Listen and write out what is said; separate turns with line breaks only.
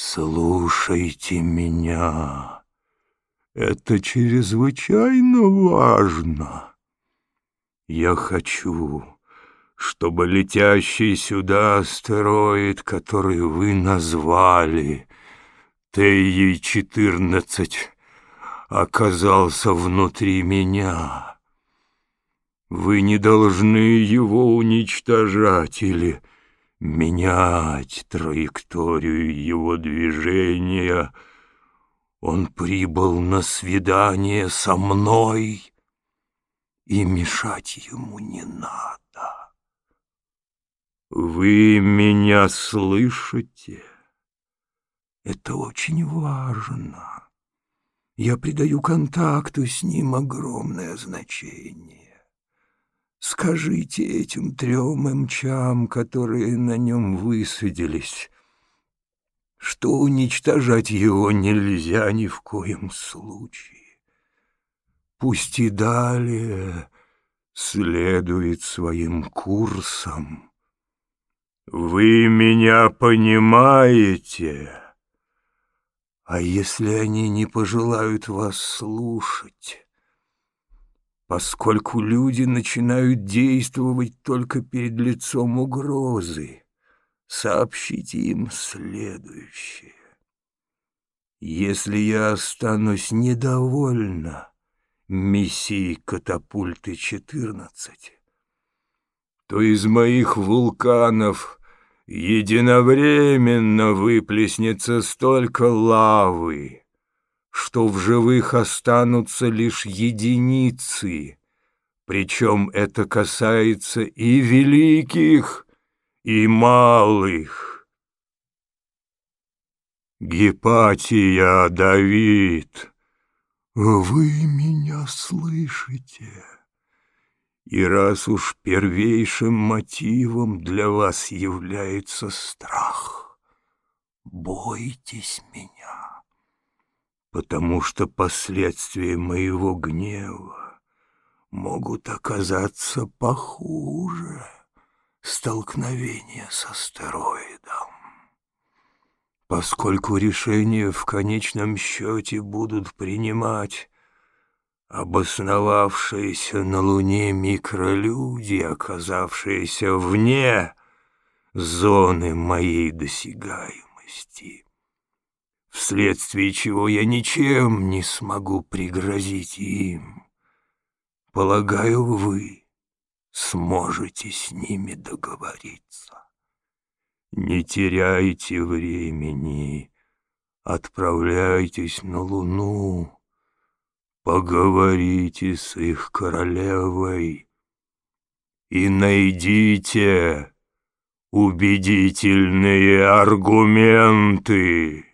Слушайте меня. Это чрезвычайно важно. Я хочу, чтобы летящий сюда астероид, который вы назвали Теей-14, оказался внутри меня. Вы не должны его уничтожать или менять траекторию его движения. Он прибыл на свидание со мной, и мешать ему не надо. Вы меня слышите? Это очень важно. Я придаю контакту с ним огромное значение. Скажите этим трем мчам, которые на нем высадились, что уничтожать его нельзя ни в коем случае. Пусть и далее следует своим курсом. Вы меня понимаете?» А если они не пожелают вас слушать? Поскольку люди начинают действовать только перед лицом угрозы, сообщите им следующее. Если я останусь недовольна миссией катапульты 14, то из моих вулканов единовременно выплеснется столько лавы, что в живых останутся лишь единицы, причем это касается и великих, и малых. Гепатия, Давид, вы меня слышите? И раз уж первейшим мотивом для вас является страх, бойтесь меня, потому что последствия моего гнева могут оказаться похуже столкновения с астероидом. Поскольку решения в конечном счете будут принимать обосновавшиеся на Луне микролюди, оказавшиеся вне зоны моей досягаемости, вследствие чего я ничем не смогу пригрозить им. Полагаю, вы сможете с ними договориться. Не теряйте времени, отправляйтесь на Луну, Поговорите с их королевой и найдите убедительные аргументы.